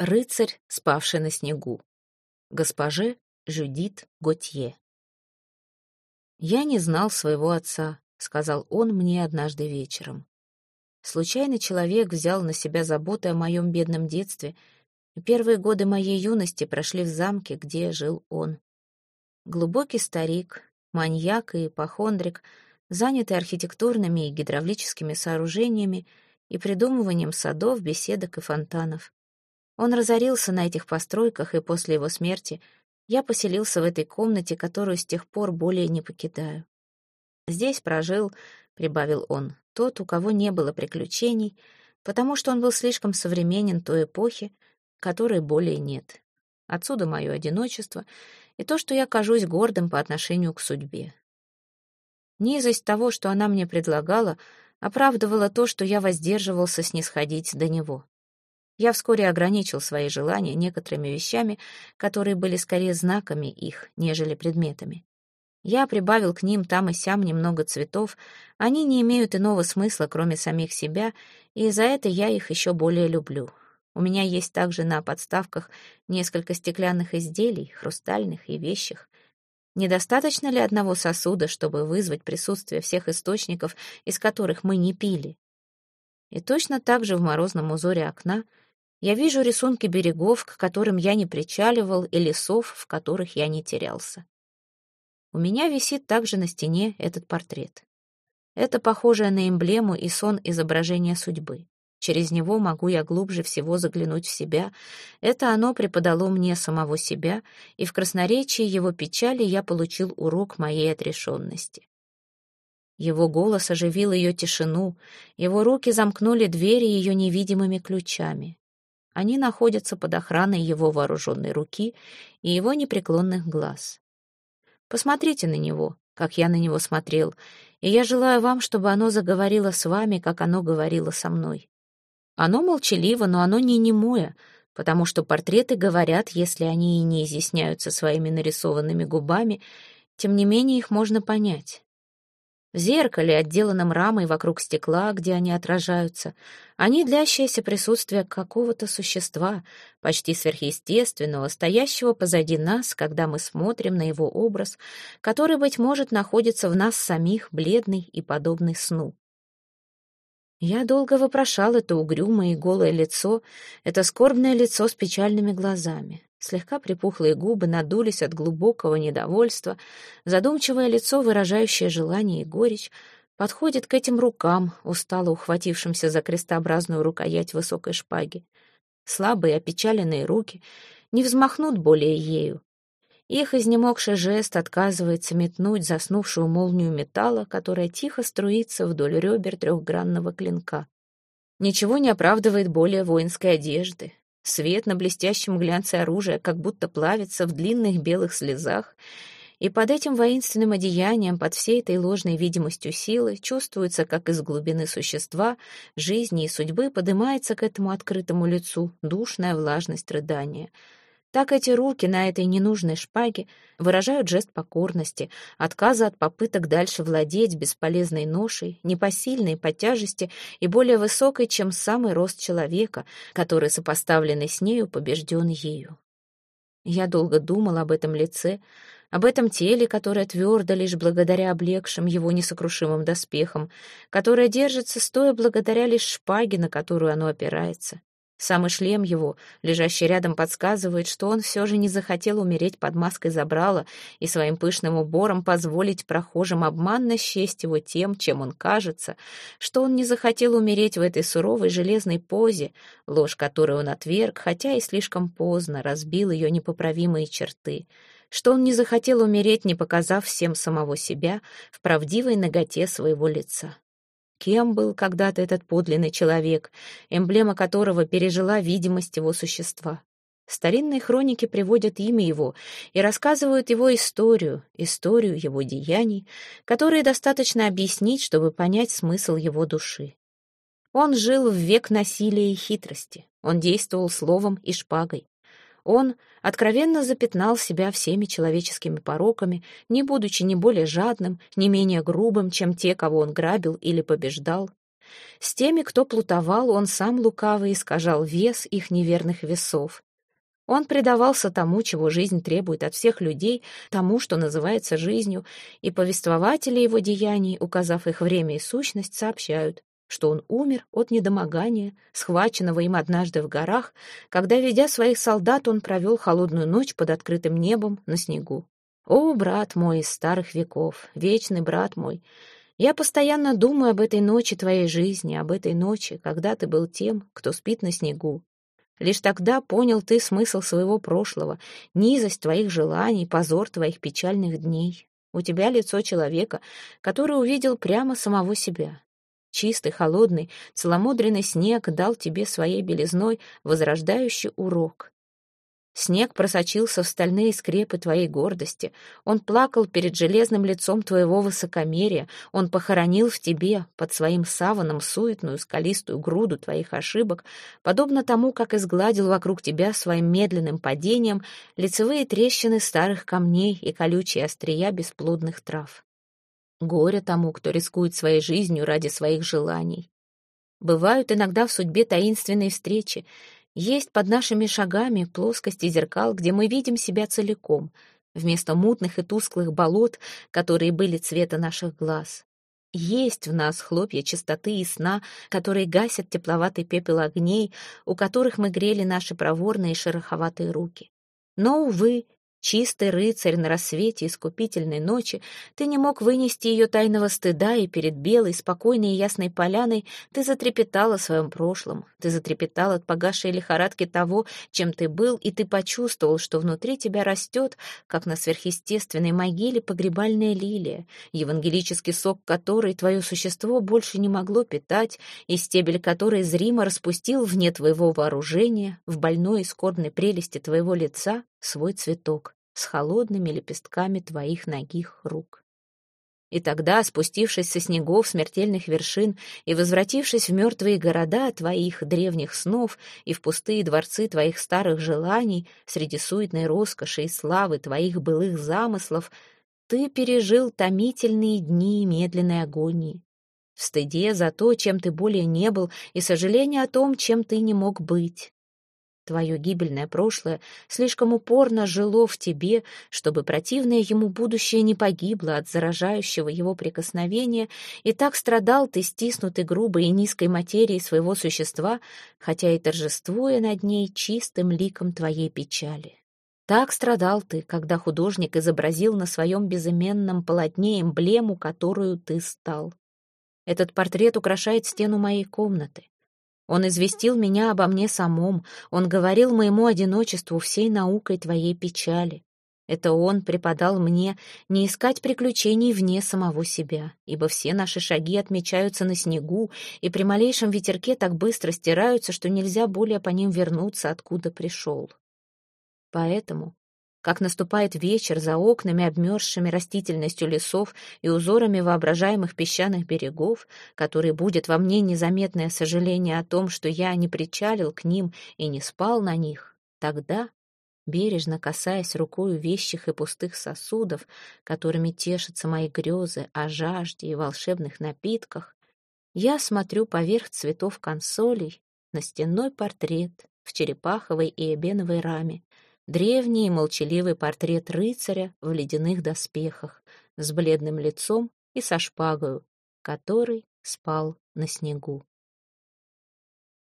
Рыцарь, спавший на снегу. Госпоже Жюдит Готье. «Я не знал своего отца», — сказал он мне однажды вечером. Случайный человек взял на себя заботы о моем бедном детстве, и первые годы моей юности прошли в замке, где жил он. Глубокий старик, маньяк и ипохондрик, занятый архитектурными и гидравлическими сооружениями и придумыванием садов, беседок и фонтанов. Он разорился на этих постройках, и после его смерти я поселился в этой комнате, которую с тех пор более не покидаю. Здесь прожил, — прибавил он, — тот, у кого не было приключений, потому что он был слишком современен той эпохи, которой более нет. Отсюда мое одиночество и то, что я кажусь гордым по отношению к судьбе. Низость того, что она мне предлагала, оправдывала то, что я воздерживался снисходить до него. Я вскоре ограничил свои желания некоторыми вещами, которые были скорее знаками их, нежели предметами. Я прибавил к ним там и сям немного цветов, они не имеют иного смысла, кроме самих себя, и за это я их еще более люблю. У меня есть также на подставках несколько стеклянных изделий, хрустальных и вещих. Недостаточно ли одного сосуда, чтобы вызвать присутствие всех источников, из которых мы не пили? И точно так же в морозном узоре окна — я вижу рисунки берегов, к которым я не причаливал, и лесов, в которых я не терялся. У меня висит также на стене этот портрет. Это похожее на эмблему и сон изображения судьбы. Через него могу я глубже всего заглянуть в себя. Это оно преподало мне самого себя, и в красноречии его печали я получил урок моей отрешенности. Его голос оживил ее тишину, его руки замкнули двери ее невидимыми ключами. Они находятся под охраной его вооруженной руки и его непреклонных глаз. Посмотрите на него, как я на него смотрел, и я желаю вам, чтобы оно заговорило с вами, как оно говорило со мной. Оно молчаливо, но оно не немое, потому что портреты говорят, если они и не изъясняются своими нарисованными губами, тем не менее их можно понять в зеркале, отделанном рамой вокруг стекла, где они отражаются, они длящееся присутствие какого-то существа, почти сверхъестественного, стоящего позади нас, когда мы смотрим на его образ, который, быть может, находится в нас самих, бледный и подобный сну. Я долго вопрошал это угрюмое и голое лицо, это скорбное лицо с печальными глазами. Слегка припухлые губы надулись от глубокого недовольства, задумчивое лицо, выражающее желание и горечь, подходит к этим рукам, устало ухватившимся за крестообразную рукоять высокой шпаги. Слабые, опечаленные руки не взмахнут более ею. Их изнемогший жест отказывается метнуть заснувшую молнию металла, которая тихо струится вдоль ребер трехгранного клинка. Ничего не оправдывает более воинской одежды, Свет на блестящем глянце оружия как будто плавится в длинных белых слезах, и под этим воинственным одеянием, под всей этой ложной видимостью силы, чувствуется, как из глубины существа, жизни и судьбы поднимается к этому открытому лицу душная влажность рыдания — так эти руки на этой ненужной шпаге выражают жест покорности, отказа от попыток дальше владеть бесполезной ношей, непосильной по тяжести и более высокой, чем самый рост человека, который, сопоставленный с нею, побежден ею. Я долго думал об этом лице, об этом теле, которое твердо лишь благодаря облегшим его несокрушимым доспехам, которое держится стоя благодаря лишь шпаге, на которую оно опирается. Самый шлем его, лежащий рядом, подсказывает, что он все же не захотел умереть под маской забрала и своим пышным убором позволить прохожим обманно счесть его тем, чем он кажется, что он не захотел умереть в этой суровой железной позе, ложь которую он отверг, хотя и слишком поздно разбил ее непоправимые черты, что он не захотел умереть, не показав всем самого себя в правдивой ноготе своего лица. Кем был когда-то этот подлинный человек, эмблема которого пережила видимость его существа? Старинные хроники приводят имя его и рассказывают его историю, историю его деяний, которые достаточно объяснить, чтобы понять смысл его души. Он жил в век насилия и хитрости, он действовал словом и шпагой. Он откровенно запятнал себя всеми человеческими пороками, не будучи ни более жадным, ни менее грубым, чем те, кого он грабил или побеждал. С теми, кто плутовал, он сам лукавый искажал вес их неверных весов. Он предавался тому, чего жизнь требует от всех людей, тому, что называется жизнью, и повествователи его деяний, указав их время и сущность, сообщают, что он умер от недомогания, схваченного им однажды в горах, когда, ведя своих солдат, он провел холодную ночь под открытым небом на снегу. О, брат мой из старых веков, вечный брат мой, я постоянно думаю об этой ночи твоей жизни, об этой ночи, когда ты был тем, кто спит на снегу, Лишь тогда понял ты смысл своего прошлого, низость твоих желаний, позор твоих печальных дней. У тебя лицо человека, который увидел прямо самого себя. Чистый, холодный, целомудренный снег дал тебе своей белизной возрождающий урок. Снег просочился в стальные скрепы твоей гордости. Он плакал перед железным лицом твоего высокомерия. Он похоронил в тебе под своим саваном суетную скалистую груду твоих ошибок, подобно тому, как изгладил вокруг тебя своим медленным падением лицевые трещины старых камней и колючие острия бесплодных трав. Горе тому, кто рискует своей жизнью ради своих желаний. Бывают иногда в судьбе таинственные встречи — есть под нашими шагами плоскости зеркал, где мы видим себя целиком, вместо мутных и тусклых болот, которые были цвета наших глаз. Есть в нас хлопья чистоты и сна, которые гасят тепловатый пепел огней, у которых мы грели наши проворные шероховатые руки. Но, увы, Чистый рыцарь на рассвете искупительной ночи, ты не мог вынести ее тайного стыда, и перед белой, спокойной и ясной поляной ты затрепетал о своем прошлом, ты затрепетал от погашей лихорадки того, чем ты был, и ты почувствовал, что внутри тебя растет, как на сверхъестественной могиле, погребальная лилия, евангелический сок которой твое существо больше не могло питать, и стебель которой зримо распустил вне твоего вооружения, в больной и скорбной прелести твоего лица, свой цветок с холодными лепестками твоих ногих рук. И тогда, спустившись со снегов смертельных вершин и возвратившись в мертвые города твоих древних снов и в пустые дворцы твоих старых желаний, среди суетной роскоши и славы твоих былых замыслов, ты пережил томительные дни медленной агонии. В стыде за то, чем ты более не был, и сожаление о том, чем ты не мог быть. Твое гибельное прошлое слишком упорно жило в тебе, чтобы противное ему будущее не погибло от заражающего его прикосновения, и так страдал ты, стиснутый грубой и низкой материей своего существа, хотя и торжествуя над ней чистым ликом твоей печали. Так страдал ты, когда художник изобразил на своем безыменном полотне эмблему, которую ты стал. Этот портрет украшает стену моей комнаты. Он известил меня обо мне самом, он говорил моему одиночеству всей наукой твоей печали. Это он преподал мне не искать приключений вне самого себя, ибо все наши шаги отмечаются на снегу и при малейшем ветерке так быстро стираются, что нельзя более по ним вернуться, откуда пришел. Поэтому как наступает вечер за окнами, обмерзшими растительностью лесов и узорами воображаемых песчаных берегов, который будет во мне незаметное сожаление о том, что я не причалил к ним и не спал на них, тогда, бережно касаясь рукою вещих и пустых сосудов, которыми тешатся мои грезы о жажде и волшебных напитках, я смотрю поверх цветов консолей на стенной портрет в черепаховой и эбеновой раме, древний и молчаливый портрет рыцаря в ледяных доспехах, с бледным лицом и со шпагою, который спал на снегу.